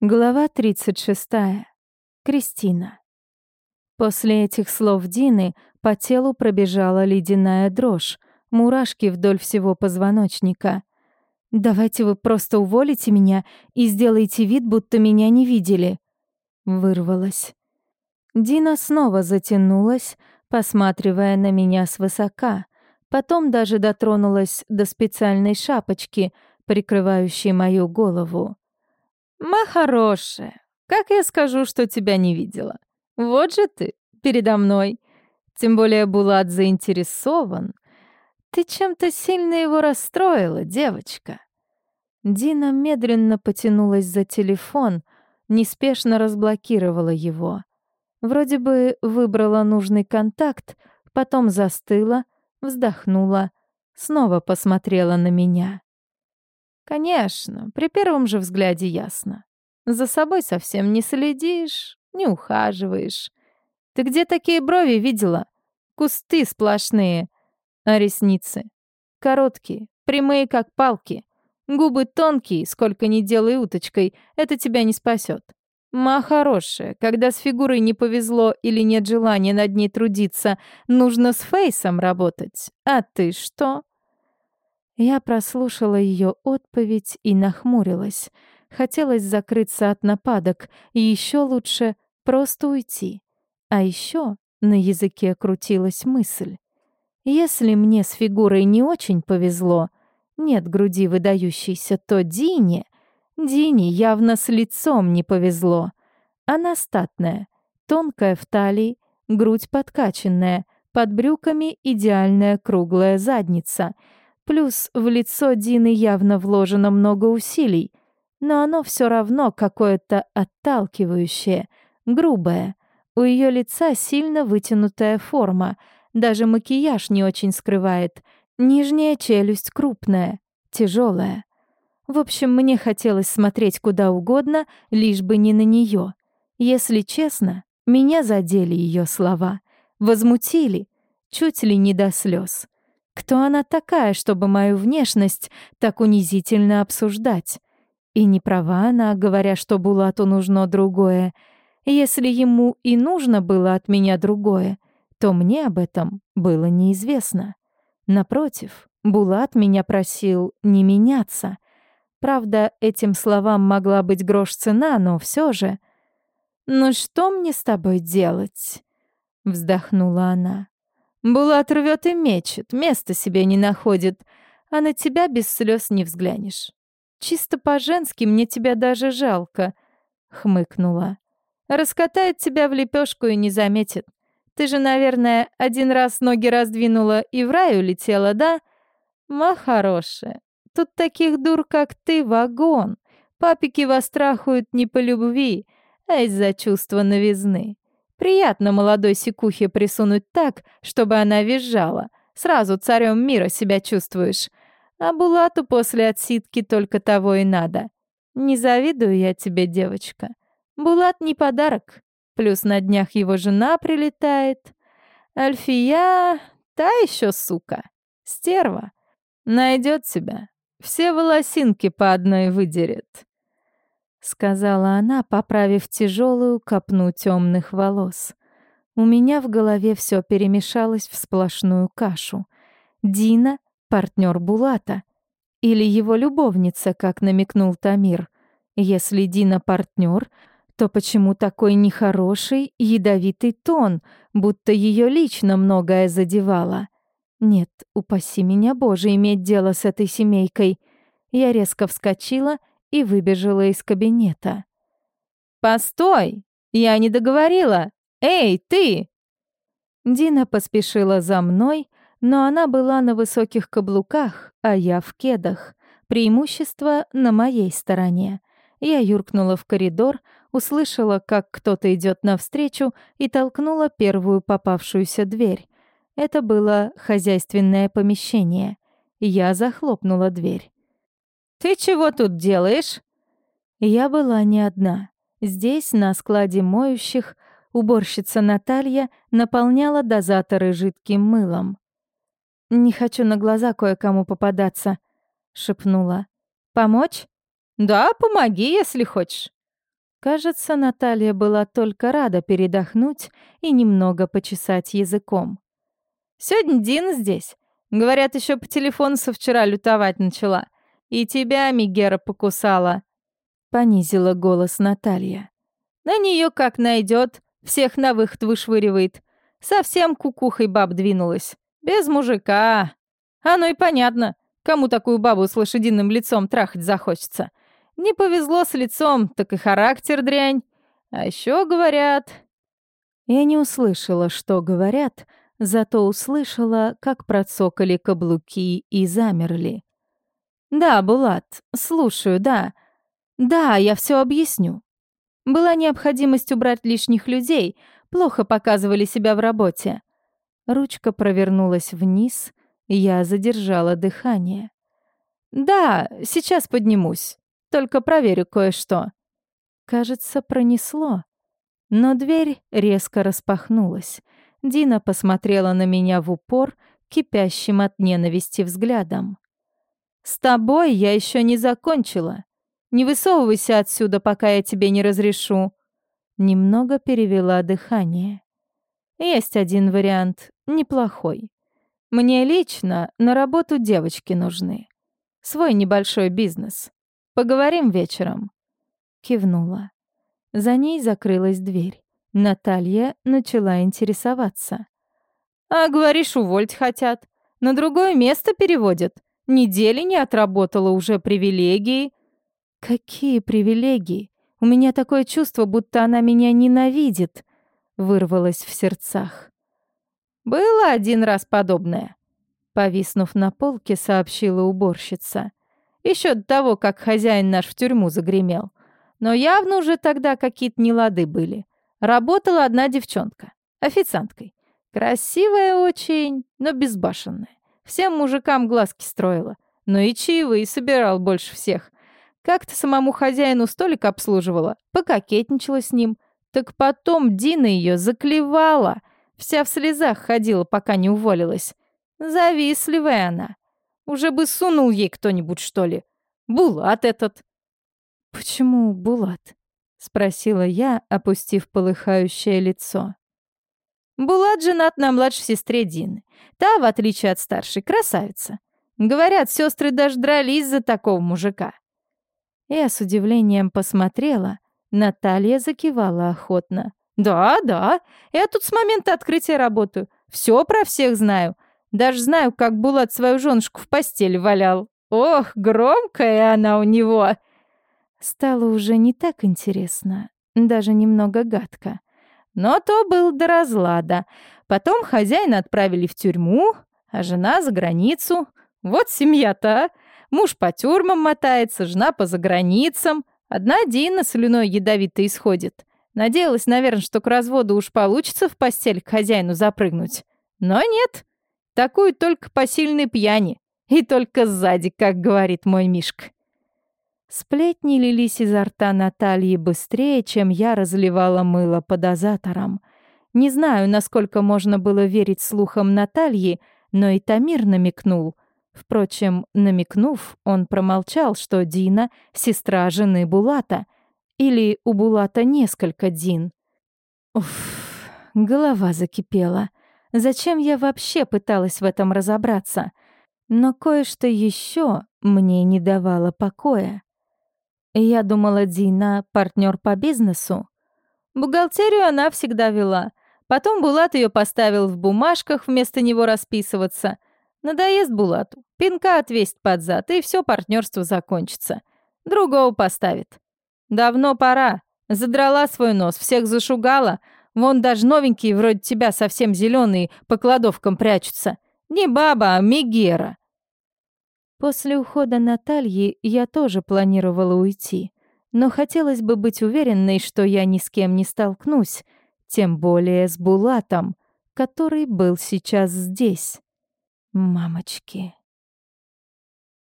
Глава 36. Кристина. После этих слов Дины по телу пробежала ледяная дрожь, мурашки вдоль всего позвоночника. «Давайте вы просто уволите меня и сделаете вид, будто меня не видели». Вырвалась. Дина снова затянулась, посматривая на меня свысока. Потом даже дотронулась до специальной шапочки, прикрывающей мою голову. «Ма хорошая, как я скажу, что тебя не видела? Вот же ты, передо мной. Тем более Булат заинтересован. Ты чем-то сильно его расстроила, девочка». Дина медленно потянулась за телефон, неспешно разблокировала его. Вроде бы выбрала нужный контакт, потом застыла, вздохнула, снова посмотрела на меня. Конечно, при первом же взгляде ясно. За собой совсем не следишь, не ухаживаешь. Ты где такие брови видела? Кусты сплошные. А ресницы? Короткие, прямые, как палки. Губы тонкие, сколько ни делай уточкой, это тебя не спасет. Ма хорошая, когда с фигурой не повезло или нет желания над ней трудиться, нужно с фейсом работать. А ты что? Я прослушала ее отповедь и нахмурилась. Хотелось закрыться от нападок, и еще лучше просто уйти. А еще на языке крутилась мысль. Если мне с фигурой не очень повезло, нет груди выдающейся, то Дине... Дине явно с лицом не повезло. Она статная, тонкая в талии, грудь подкачанная, под брюками идеальная круглая задница — Плюс в лицо Дины явно вложено много усилий, но оно все равно какое-то отталкивающее, грубое. У ее лица сильно вытянутая форма, даже макияж не очень скрывает. Нижняя челюсть крупная, тяжелая. В общем, мне хотелось смотреть куда угодно, лишь бы не на нее. Если честно, меня задели ее слова, возмутили, чуть ли не до слез. Кто она такая, чтобы мою внешность так унизительно обсуждать? И не права она, говоря, что Булату нужно другое. Если ему и нужно было от меня другое, то мне об этом было неизвестно. Напротив, Булат меня просил не меняться. Правда, этим словам могла быть грош цена, но все же... «Ну что мне с тобой делать?» — вздохнула она. Булат рвет и мечет, места себе не находит, а на тебя без слез не взглянешь. Чисто по-женски мне тебя даже жалко, хмыкнула. Раскатает тебя в лепешку и не заметит. Ты же, наверное, один раз ноги раздвинула и в рай улетела, да? Ма хорошая. Тут таких дур, как ты, вагон. Папики вас трахают не по любви, а из-за чувства новизны. Приятно молодой секухе присунуть так, чтобы она визжала. Сразу царем мира себя чувствуешь. А Булату после отсидки только того и надо. Не завидую я тебе, девочка. Булат не подарок. Плюс на днях его жена прилетает. Альфия — та еще сука. Стерва. Найдет тебя. Все волосинки по одной выдерет сказала она, поправив тяжелую копну темных волос. У меня в голове все перемешалось в сплошную кашу. Дина — партнер Булата. Или его любовница, как намекнул Тамир. Если Дина партнер, то почему такой нехороший, ядовитый тон, будто ее лично многое задевало? Нет, упаси меня, Боже, иметь дело с этой семейкой. Я резко вскочила и выбежала из кабинета. «Постой! Я не договорила! Эй, ты!» Дина поспешила за мной, но она была на высоких каблуках, а я в кедах. Преимущество на моей стороне. Я юркнула в коридор, услышала, как кто-то идет навстречу и толкнула первую попавшуюся дверь. Это было хозяйственное помещение. Я захлопнула дверь. «Ты чего тут делаешь?» Я была не одна. Здесь, на складе моющих, уборщица Наталья наполняла дозаторы жидким мылом. «Не хочу на глаза кое-кому попадаться», — шепнула. «Помочь?» «Да, помоги, если хочешь». Кажется, Наталья была только рада передохнуть и немного почесать языком. «Сегодня Дина здесь. Говорят, еще по телефону со вчера лютовать начала. И тебя Мигера покусала», — понизила голос Наталья. «На нее как найдет, всех на выход вышвыривает. Совсем кукухой баб двинулась. Без мужика. Оно и понятно, кому такую бабу с лошадиным лицом трахать захочется. Не повезло с лицом, так и характер дрянь. А еще говорят... Я не услышала, что говорят, зато услышала, как процокали каблуки и замерли. «Да, Булат, слушаю, да. Да, я все объясню. Была необходимость убрать лишних людей, плохо показывали себя в работе. Ручка провернулась вниз, я задержала дыхание. «Да, сейчас поднимусь. Только проверю кое-что». Кажется, пронесло. Но дверь резко распахнулась. Дина посмотрела на меня в упор, кипящим от ненависти взглядом. «С тобой я еще не закончила. Не высовывайся отсюда, пока я тебе не разрешу». Немного перевела дыхание. Есть один вариант, неплохой. Мне лично на работу девочки нужны. Свой небольшой бизнес. Поговорим вечером. Кивнула. За ней закрылась дверь. Наталья начала интересоваться. «А, говоришь, уволить хотят. На другое место переводят. Недели не отработала уже привилегии». «Какие привилегии? У меня такое чувство, будто она меня ненавидит», — вырвалось в сердцах. «Было один раз подобное», — повиснув на полке, сообщила уборщица. Еще до того, как хозяин наш в тюрьму загремел. Но явно уже тогда какие-то нелады были. Работала одна девчонка, официанткой. Красивая очень, но безбашенная. Всем мужикам глазки строила. Но и чаевые собирал больше всех. Как-то самому хозяину столик обслуживала, пококетничала с ним. Так потом Дина ее заклевала. Вся в слезах ходила, пока не уволилась. Завистливая она. Уже бы сунул ей кто-нибудь, что ли. Булат этот. «Почему Булат?» — спросила я, опустив полыхающее лицо. Булат женат на младшей сестре Дины. Та, в отличие от старшей, красавица. Говорят, сестры даже дрались за такого мужика. Я с удивлением посмотрела. Наталья закивала охотно. «Да, да, я тут с момента открытия работаю. Все про всех знаю. Даже знаю, как Булат свою женушку в постели валял. Ох, громкая она у него!» Стало уже не так интересно, даже немного гадко. Но то был до разлада. Потом хозяина отправили в тюрьму, а жена за границу. Вот семья-то, а! Муж по тюрьмам мотается, жена по заграницам. Одна Дина слюной ядовито исходит. Надеялась, наверное, что к разводу уж получится в постель к хозяину запрыгнуть. Но нет. Такую только по сильной пьяни. И только сзади, как говорит мой Мишка. Сплетни лились изо рта Натальи быстрее, чем я разливала мыло по дозаторам. Не знаю, насколько можно было верить слухам Натальи, но и Тамир намекнул — Впрочем, намекнув, он промолчал, что Дина — сестра жены Булата. Или у Булата несколько Дин. Уф, голова закипела. Зачем я вообще пыталась в этом разобраться? Но кое-что еще мне не давало покоя. Я думала, Дина — партнер по бизнесу. Бухгалтерию она всегда вела. Потом Булат ее поставил в бумажках вместо него расписываться — Надоест Булату. Пинка отвесть под зад, и все партнерство закончится. Другого поставит. Давно пора. Задрала свой нос, всех зашугала. Вон даже новенькие вроде тебя совсем зеленые по кладовкам прячутся. Не баба, а Мегера. После ухода Натальи я тоже планировала уйти. Но хотелось бы быть уверенной, что я ни с кем не столкнусь. Тем более с Булатом, который был сейчас здесь. Мамочки.